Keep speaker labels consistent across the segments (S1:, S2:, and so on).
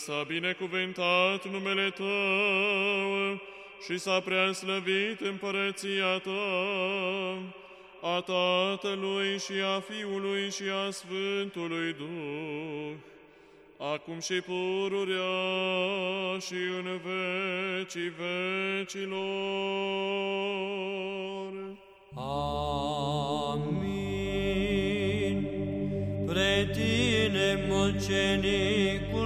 S1: s-a binecuvântat numele Tău și s-a preaslăvit împărăția Ta, a Tatălui și a Fiului și a Sfântului Duh, acum și pururea și în vecii vecilor.
S2: Amin. Pre tine, mucenicul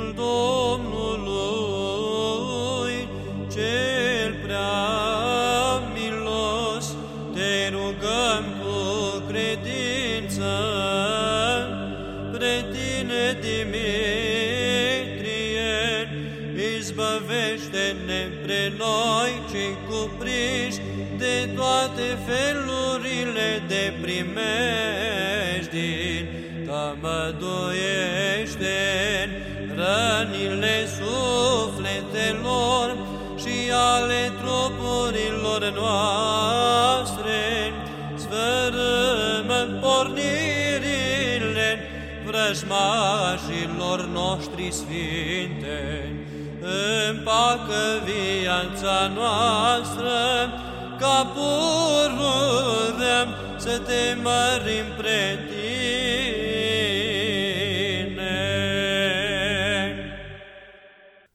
S2: noi cei cuprinși de toate felurile de primejdii, tămăduiește rănile sufletelor și ale trupurilor noastre, sfărâmă pornirile vrăjmașilor noștri sfinte, împacă viața noastră, ca pururea să te mărim pre tine.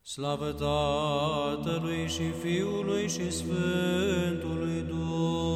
S2: Slavă Tatălui și Fiului și Sfântului Duh,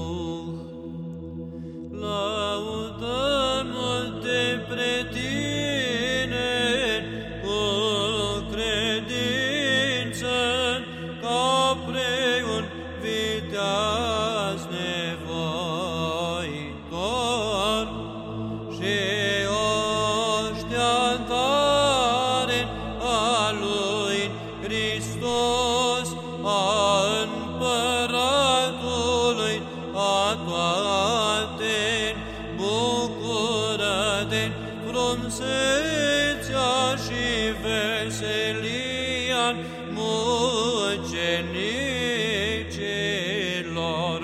S2: frumsețea și veselia mucenicilor.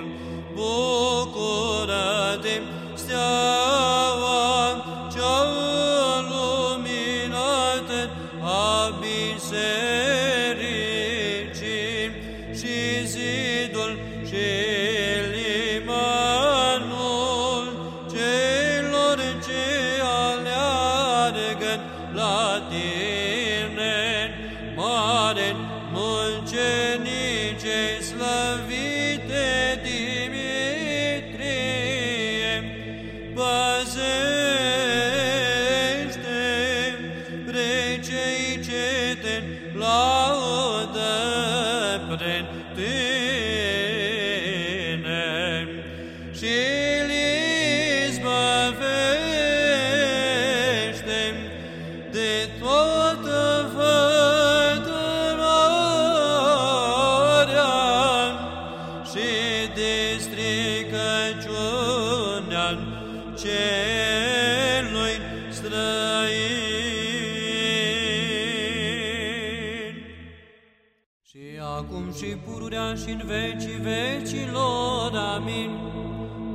S2: Bucură-te, steaua cea luminată a bisericii mucenice slăvite Dimitrie, păzește pre cei ce te laudă pre tine. Și li izbăvește de toată stricăciunea celui străin. Și acum și pururea și în vecii vecilor, amin,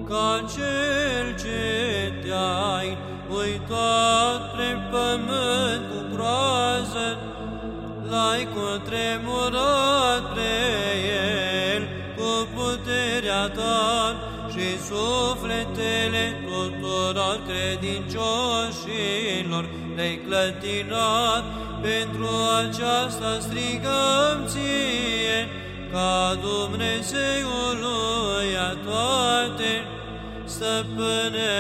S2: ca cel ce te-ai uitat pre pământ cu groază, l-ai cutremurat pre el cu puterea ta și sufletele tuturor credincioșilor le-ai clătinat, pentru aceasta strigăm ție, ca Dumnezeului a toate, stăpâne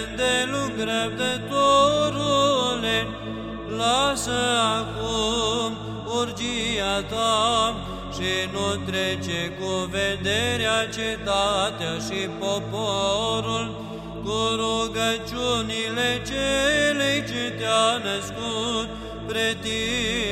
S2: îndelung răbdătorule, lasă acum urgia ta și nu trece cu vederea cetatea și poporul, cu rugăciunile celei ce te-a născut pre tine.